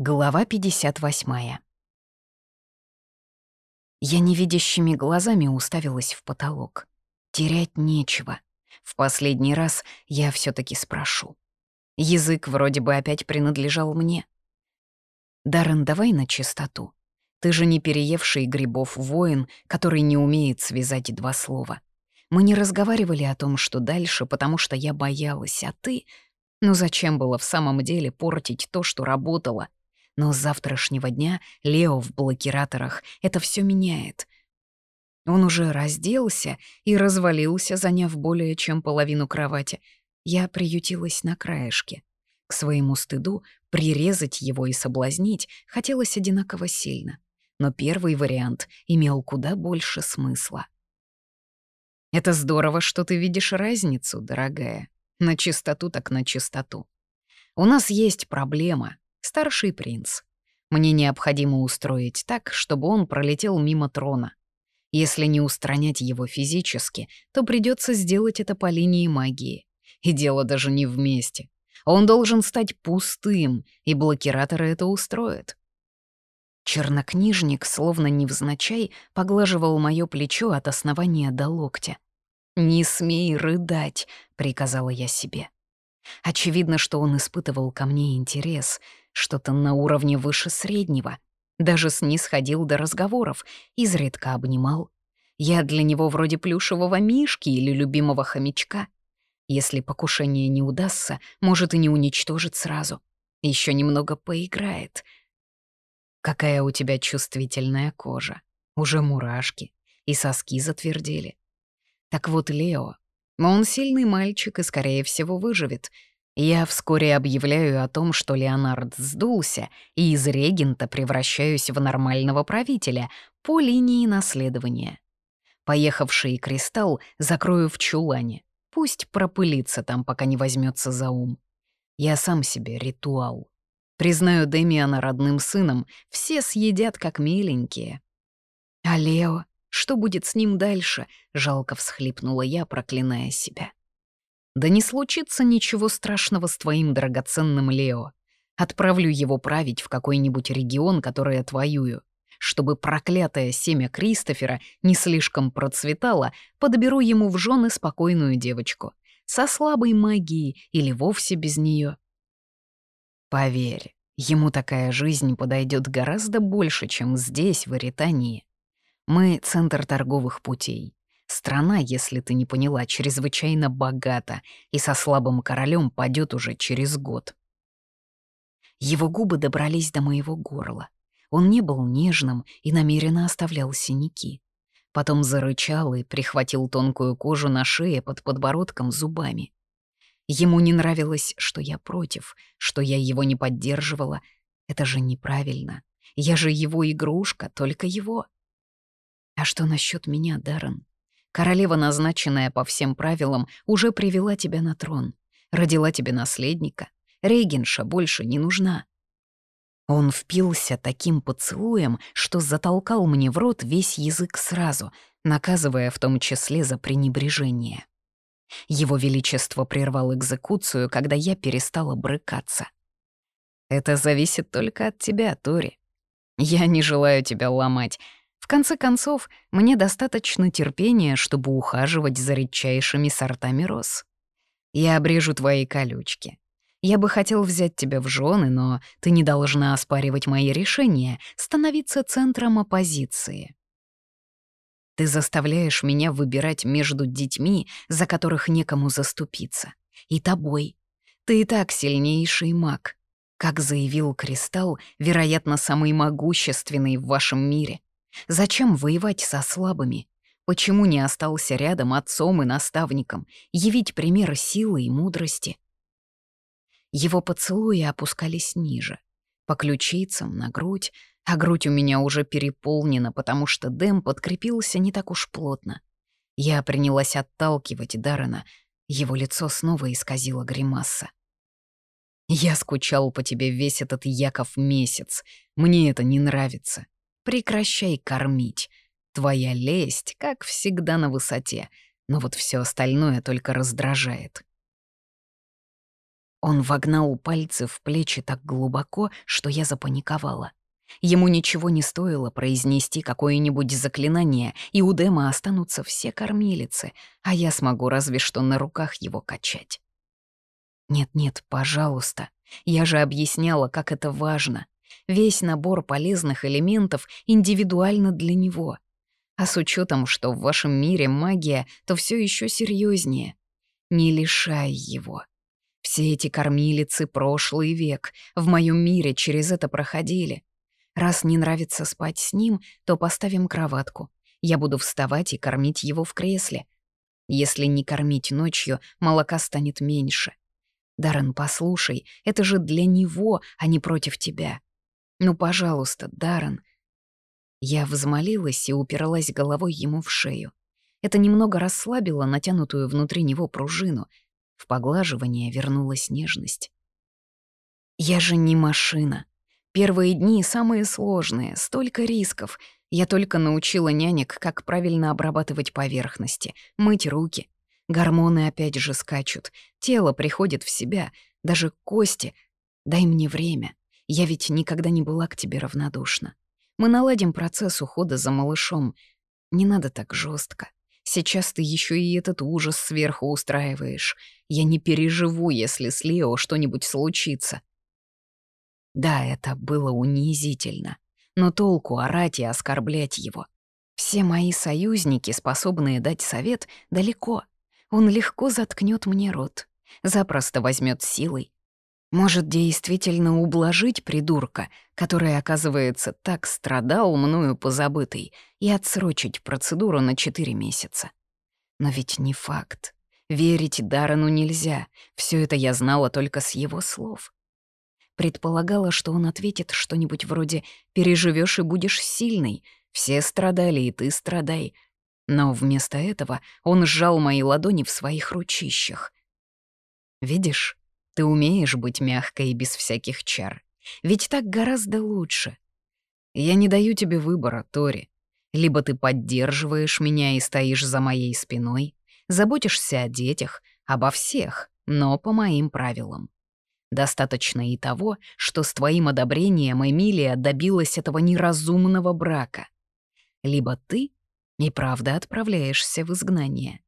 Глава 58. Я невидящими глазами уставилась в потолок. Терять нечего. В последний раз я все таки спрошу. Язык вроде бы опять принадлежал мне. Даррен, давай на чистоту. Ты же не переевший грибов воин, который не умеет связать два слова. Мы не разговаривали о том, что дальше, потому что я боялась, а ты... Ну зачем было в самом деле портить то, что работало — но с завтрашнего дня Лео в блокираторах это все меняет. Он уже разделся и развалился, заняв более чем половину кровати. Я приютилась на краешке. К своему стыду прирезать его и соблазнить хотелось одинаково сильно. Но первый вариант имел куда больше смысла. «Это здорово, что ты видишь разницу, дорогая. На чистоту так на чистоту. У нас есть проблема, Старший принц. Мне необходимо устроить так, чтобы он пролетел мимо трона. Если не устранять его физически, то придется сделать это по линии магии. И дело даже не вместе. Он должен стать пустым, и блокираторы это устроят. Чернокнижник, словно невзначай, поглаживал моё плечо от основания до локтя. «Не смей рыдать», — приказала я себе. Очевидно, что он испытывал ко мне интерес, что-то на уровне выше среднего. Даже снисходил до разговоров, изредка обнимал. Я для него вроде плюшевого мишки или любимого хомячка. Если покушение не удастся, может и не уничтожит сразу. Еще немного поиграет. Какая у тебя чувствительная кожа. Уже мурашки. И соски затвердели. Так вот, Лео, он сильный мальчик и, скорее всего, выживет — я вскоре объявляю о том, что Леонард сдулся, и из регента превращаюсь в нормального правителя по линии наследования. Поехавший кристалл закрою в чулане. Пусть пропылится там, пока не возьмется за ум. Я сам себе ритуал. Признаю Демиана родным сыном, все съедят как миленькие. А Лео, что будет с ним дальше? Жалко всхлипнула я, проклиная себя. Да не случится ничего страшного с твоим драгоценным Лео. Отправлю его править в какой-нибудь регион, который отвоюю. Чтобы проклятое семя Кристофера не слишком процветало, подберу ему в жены спокойную девочку. Со слабой магией или вовсе без нее. Поверь, ему такая жизнь подойдет гораздо больше, чем здесь, в Иритании. Мы — центр торговых путей. Страна, если ты не поняла, чрезвычайно богата и со слабым королем падет уже через год. Его губы добрались до моего горла. Он не был нежным и намеренно оставлял синяки. Потом зарычал и прихватил тонкую кожу на шее под подбородком зубами. Ему не нравилось, что я против, что я его не поддерживала. Это же неправильно. Я же его игрушка, только его. А что насчет меня, Даррен? Королева, назначенная по всем правилам, уже привела тебя на трон, родила тебе наследника. Регенша больше не нужна. Он впился таким поцелуем, что затолкал мне в рот весь язык сразу, наказывая в том числе за пренебрежение. Его Величество прервал экзекуцию, когда я перестала брыкаться. «Это зависит только от тебя, Тори. Я не желаю тебя ломать, в конце концов, мне достаточно терпения, чтобы ухаживать за редчайшими сортами роз. Я обрежу твои колючки. Я бы хотел взять тебя в жены, но ты не должна оспаривать мои решения, становиться центром оппозиции. Ты заставляешь меня выбирать между детьми, за которых некому заступиться, и тобой. Ты и так сильнейший маг. Как заявил Кристалл, вероятно, самый могущественный в вашем мире — Зачем воевать со слабыми? Почему не остался рядом отцом и наставником, явить пример силы и мудрости? Его поцелуи опускались ниже, по ключицам, на грудь, а грудь у меня уже переполнена, потому что Дэм подкрепился не так уж плотно. Я принялась отталкивать Даррена, его лицо снова исказило гримаса. «Я скучал по тебе весь этот Яков месяц. Мне это не нравится. Прекращай кормить. Твоя лесть, как всегда, на высоте, но вот все остальное только раздражает. Он вогнал пальцы в плечи так глубоко, что я запаниковала. Ему ничего не стоило произнести какое-нибудь заклинание, и у Дэма останутся все кормилицы, а я смогу разве что на руках его качать. «Нет-нет, пожалуйста. Я же объясняла, как это важно. Весь набор полезных элементов индивидуально для него. А с учетом, что в вашем мире магия, то все еще серьезнее. Не лишай его. Все эти кормилицы прошлый век в моем мире через это проходили. Раз не нравится спать с ним, то поставим кроватку. Я буду вставать и кормить его в кресле. Если не кормить ночью, молока станет меньше. Даррен, послушай, это же для него, а не против тебя. Ну, пожалуйста, Даррен. Я взмолилась и упиралась головой ему в шею. Это немного расслабило натянутую внутри него пружину. В поглаживание вернулась нежность. «Я же не машина. Первые дни самые сложные, столько рисков. Я только научила нянек, как правильно обрабатывать поверхности, мыть руки. Гормоны опять же скачут, тело приходит в себя, даже кости. Дай мне время, я ведь никогда не была к тебе равнодушна. Мы наладим процесс ухода за малышом. Не надо так жестко. Сейчас ты еще и этот ужас сверху устраиваешь. Я не переживу, если с Лео что-нибудь случится. Да, это было унизительно. Но толку орать и оскорблять его. Все мои союзники, способные дать совет, далеко. Он легко заткнет мне рот. Запросто возьмет силой. Может действительно ублажить придурка, который, оказывается, так страдал мною позабытый, и отсрочить процедуру на четыре месяца. Но ведь не факт. Верить Дарану нельзя. Все это я знала только с его слов. Предполагала, что он ответит что-нибудь вроде «переживешь и будешь сильный», «все страдали, и ты страдай». Но вместо этого он сжал мои ладони в своих ручищах. «Видишь, ты умеешь быть мягкой и без всяких чар. Ведь так гораздо лучше. Я не даю тебе выбора, Тори. Либо ты поддерживаешь меня и стоишь за моей спиной, заботишься о детях, обо всех, но по моим правилам. Достаточно и того, что с твоим одобрением Эмилия добилась этого неразумного брака. Либо ты и правда отправляешься в изгнание.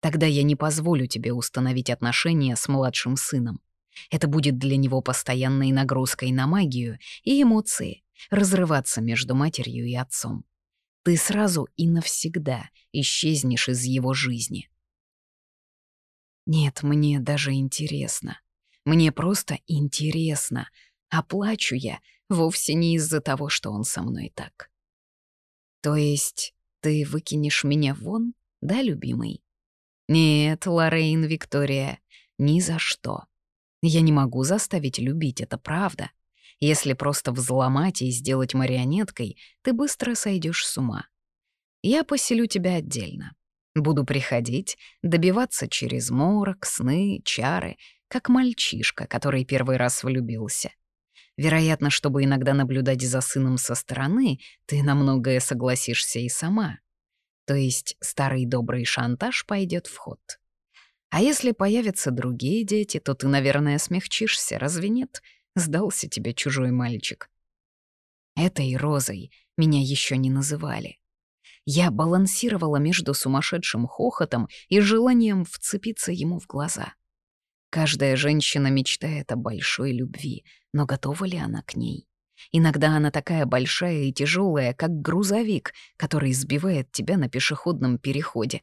Тогда я не позволю тебе установить отношения с младшим сыном. Это будет для него постоянной нагрузкой на магию и эмоции, разрываться между матерью и отцом. Ты сразу и навсегда исчезнешь из его жизни. Нет, мне даже интересно. Мне просто интересно, а плачу я вовсе не из-за того, что он со мной так. То есть ты выкинешь меня вон, да, любимый? Нет, Лоррейн Виктория, ни за что. Я не могу заставить любить, это правда. Если просто взломать и сделать марионеткой, ты быстро сойдешь с ума. Я поселю тебя отдельно. Буду приходить, добиваться через морок, сны, чары — как мальчишка, который первый раз влюбился. Вероятно, чтобы иногда наблюдать за сыном со стороны, ты на многое согласишься и сама. То есть старый добрый шантаж пойдет в ход. А если появятся другие дети, то ты, наверное, смягчишься, разве нет? Сдался тебе чужой мальчик. Этой розой меня еще не называли. Я балансировала между сумасшедшим хохотом и желанием вцепиться ему в глаза. Каждая женщина мечтает о большой любви, но готова ли она к ней? Иногда она такая большая и тяжелая, как грузовик, который сбивает тебя на пешеходном переходе.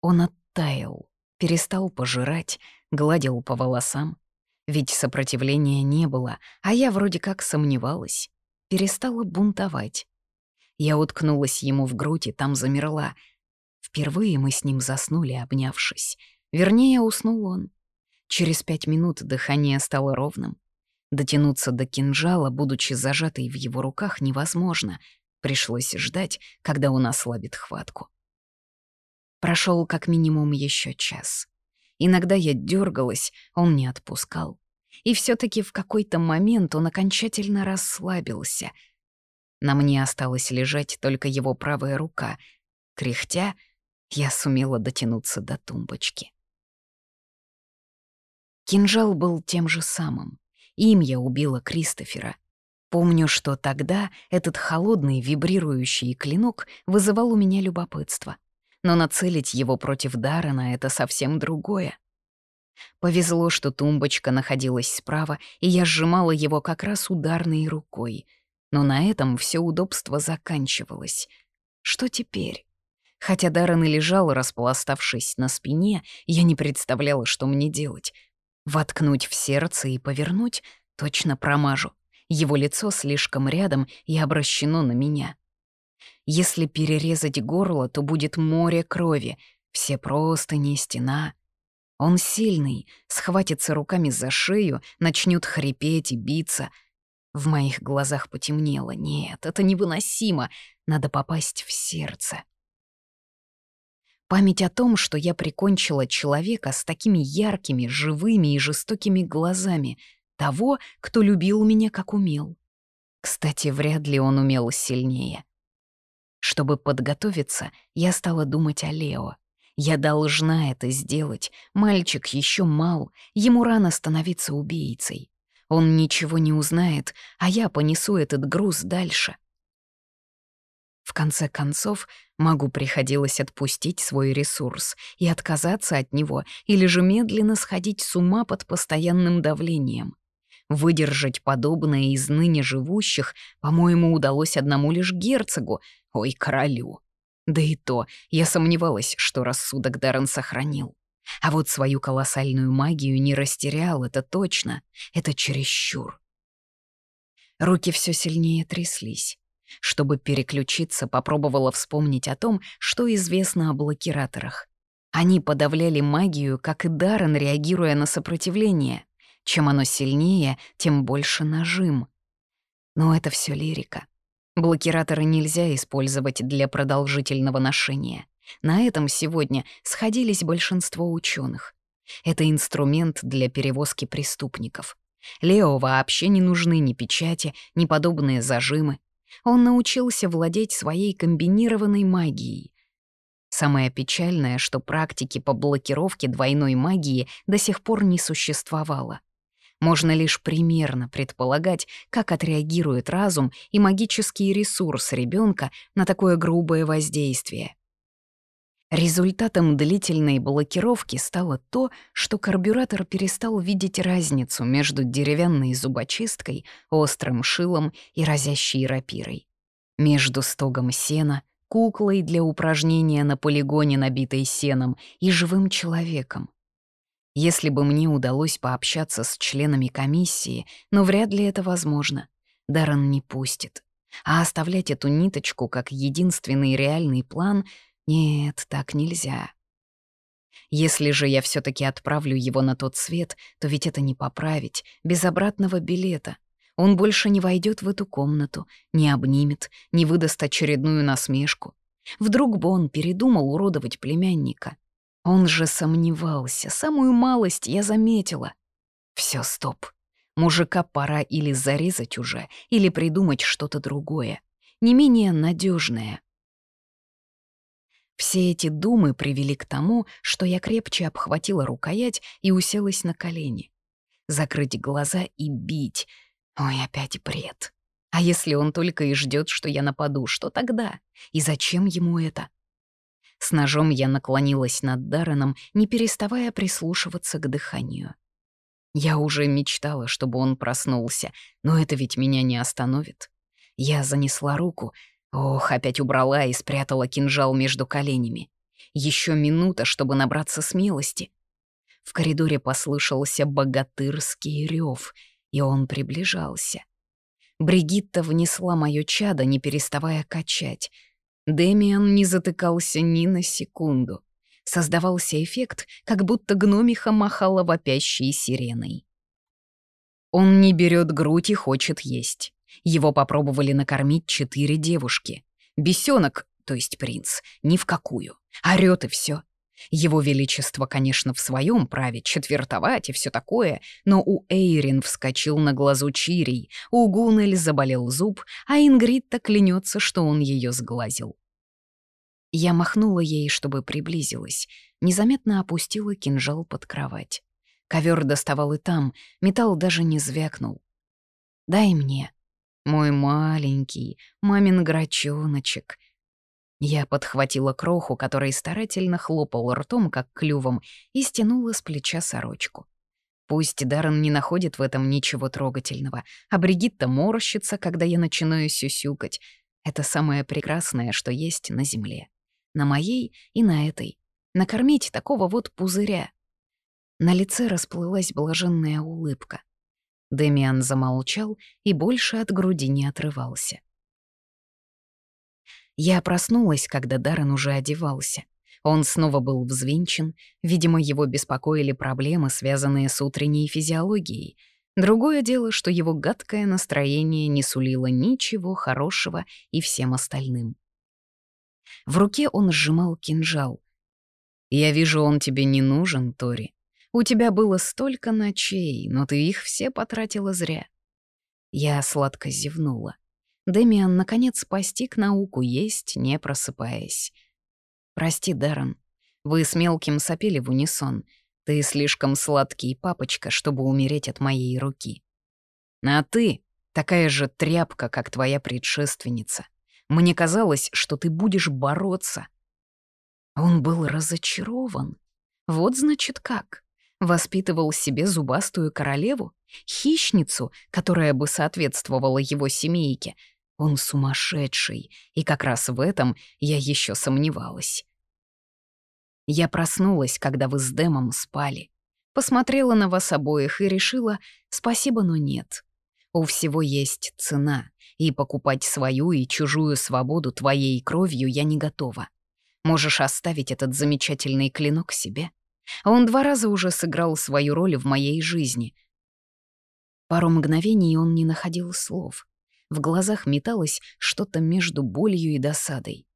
Он оттаял, перестал пожирать, гладил по волосам. Ведь сопротивления не было, а я вроде как сомневалась. Перестала бунтовать. Я уткнулась ему в грудь и там замерла. Впервые мы с ним заснули, обнявшись. Вернее, уснул он. Через пять минут дыхание стало ровным. Дотянуться до кинжала, будучи зажатой в его руках, невозможно. Пришлось ждать, когда он ослабит хватку. Прошел как минимум еще час. Иногда я дергалась, он не отпускал. И все таки в какой-то момент он окончательно расслабился. На мне осталось лежать только его правая рука. Кряхтя, я сумела дотянуться до тумбочки. Кинжал был тем же самым. Им я убила Кристофера. Помню, что тогда этот холодный вибрирующий клинок вызывал у меня любопытство. Но нацелить его против Даррена — это совсем другое. Повезло, что тумбочка находилась справа, и я сжимала его как раз ударной рукой. Но на этом все удобство заканчивалось. Что теперь? Хотя Даррен и лежал, распластавшись на спине, я не представляла, что мне делать. Воткнуть в сердце и повернуть — точно промажу. Его лицо слишком рядом и обращено на меня. Если перерезать горло, то будет море крови, все простыни, стена. Он сильный, схватится руками за шею, начнет хрипеть и биться. В моих глазах потемнело. Нет, это невыносимо. Надо попасть в сердце. Память о том, что я прикончила человека с такими яркими, живыми и жестокими глазами — того, кто любил меня как умел. Кстати, вряд ли он умел сильнее. Чтобы подготовиться, я стала думать о Лео. Я должна это сделать. Мальчик еще мал, ему рано становиться убийцей. Он ничего не узнает, а я понесу этот груз дальше. В конце концов, могу приходилось отпустить свой ресурс и отказаться от него, или же медленно сходить с ума под постоянным давлением. Выдержать подобное из ныне живущих, по-моему, удалось одному лишь герцогу, ой, королю. Да и то, я сомневалась, что рассудок Даррен сохранил. А вот свою колоссальную магию не растерял, это точно. Это чересчур. Руки все сильнее тряслись. Чтобы переключиться, попробовала вспомнить о том, что известно о блокираторах. Они подавляли магию, как и Даррен, реагируя на сопротивление. Чем оно сильнее, тем больше нажим. Но это все лирика. Блокираторы нельзя использовать для продолжительного ношения. На этом сегодня сходились большинство ученых. Это инструмент для перевозки преступников. Лео вообще не нужны ни печати, ни подобные зажимы. Он научился владеть своей комбинированной магией. Самое печальное, что практики по блокировке двойной магии до сих пор не существовало. Можно лишь примерно предполагать, как отреагирует разум и магический ресурс ребенка на такое грубое воздействие. Результатом длительной блокировки стало то, что карбюратор перестал видеть разницу между деревянной зубочисткой, острым шилом и разящей рапирой. Между стогом сена, куклой для упражнения на полигоне, набитой сеном, и живым человеком. Если бы мне удалось пообщаться с членами комиссии, но вряд ли это возможно. Даррен не пустит. А оставлять эту ниточку как единственный реальный план — нет, так нельзя. Если же я все таки отправлю его на тот свет, то ведь это не поправить, без обратного билета. Он больше не войдет в эту комнату, не обнимет, не выдаст очередную насмешку. Вдруг бы он передумал уродовать племянника. Он же сомневался, самую малость я заметила. Все, стоп. Мужика пора или зарезать уже, или придумать что-то другое, не менее надежное. Все эти думы привели к тому, что я крепче обхватила рукоять и уселась на колени. Закрыть глаза и бить. Ой, опять бред. А если он только и ждет, что я нападу, что тогда? И зачем ему это? С ножом я наклонилась над Дарреном, не переставая прислушиваться к дыханию. Я уже мечтала, чтобы он проснулся, но это ведь меня не остановит. Я занесла руку, ох, опять убрала и спрятала кинжал между коленями. Еще минута, чтобы набраться смелости. В коридоре послышался богатырский рев, и он приближался. Бригитта внесла моё чадо, не переставая качать — Дэмиан не затыкался ни на секунду. Создавался эффект, как будто гномиха махала вопящей сиреной. Он не берет грудь и хочет есть. Его попробовали накормить четыре девушки. Бесенок, то есть принц, ни в какую. Орёт и все. Его Величество, конечно, в своем праве четвертовать и все такое, но у Эйрин вскочил на глазу Чирий, у Гунель заболел зуб, а Ингрид-то клянется, что он ее сглазил. Я махнула ей, чтобы приблизилась, незаметно опустила кинжал под кровать. Ковер доставал и там, металл даже не звякнул. «Дай мне, мой маленький, мамин грачоночек». Я подхватила кроху, который старательно хлопал ртом, как клювом, и стянула с плеча сорочку. Пусть Даррен не находит в этом ничего трогательного, а Бригитта морщится, когда я начинаю сюсюкать. Это самое прекрасное, что есть на земле. На моей и на этой. Накормить такого вот пузыря. На лице расплылась блаженная улыбка. Демиан замолчал и больше от груди не отрывался. Я проснулась, когда Даррен уже одевался. Он снова был взвинчен, видимо, его беспокоили проблемы, связанные с утренней физиологией. Другое дело, что его гадкое настроение не сулило ничего хорошего и всем остальным. В руке он сжимал кинжал. «Я вижу, он тебе не нужен, Тори. У тебя было столько ночей, но ты их все потратила зря». Я сладко зевнула. Демиан, наконец, постиг науку есть, не просыпаясь. «Прости, Даррен, вы с мелким сопели в унисон. Ты слишком сладкий папочка, чтобы умереть от моей руки. А ты такая же тряпка, как твоя предшественница. Мне казалось, что ты будешь бороться». Он был разочарован. Вот значит как воспитывал себе зубастую королеву, хищницу, которая бы соответствовала его семейке. Он сумасшедший, и как раз в этом я еще сомневалась. Я проснулась, когда вы с Дэмом спали. Посмотрела на вас обоих и решила «спасибо, но нет». У всего есть цена, и покупать свою и чужую свободу твоей кровью я не готова. Можешь оставить этот замечательный клинок себе. Он два раза уже сыграл свою роль в моей жизни. Пару мгновений он не находил слов. В глазах металось что-то между болью и досадой.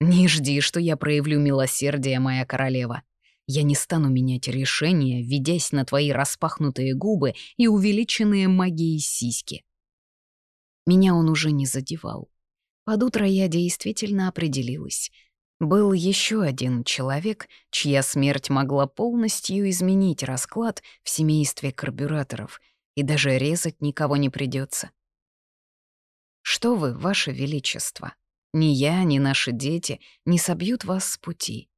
«Не жди, что я проявлю милосердие, моя королева. Я не стану менять решение, ведясь на твои распахнутые губы и увеличенные магией сиськи». Меня он уже не задевал. Под утро я действительно определилась — был еще один человек, чья смерть могла полностью изменить расклад в семействе карбюраторов, и даже резать никого не придется. Что вы, ваше величество, ни я, ни наши дети не собьют вас с пути.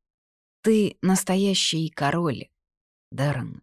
Ты настоящий король, Даррен.